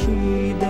she died.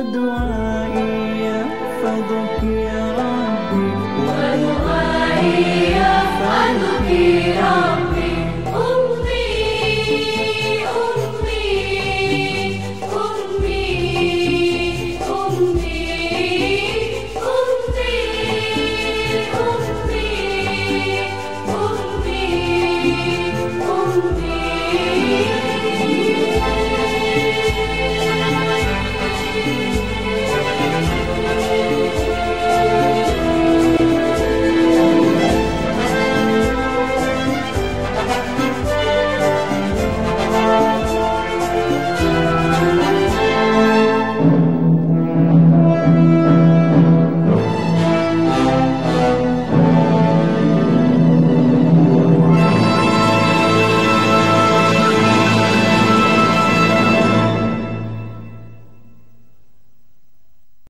The one.